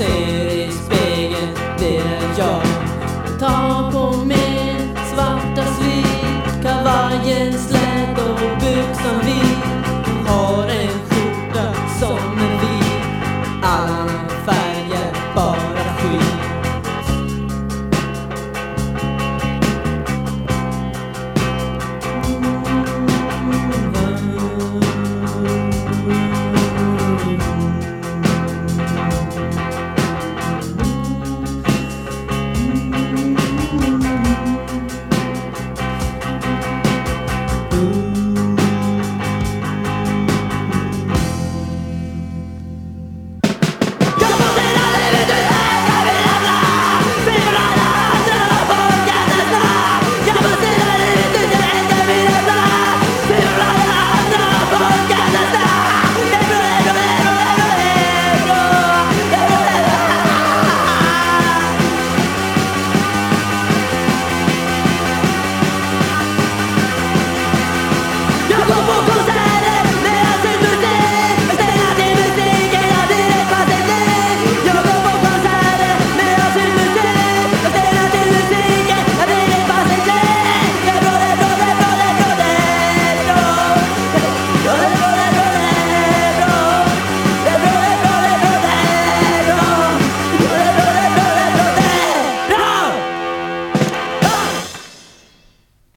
ser i spegeln, det är jag. Ta på mig svarta svit, kavajen slät och byxan vit. Har en skjorta som är vit. Alla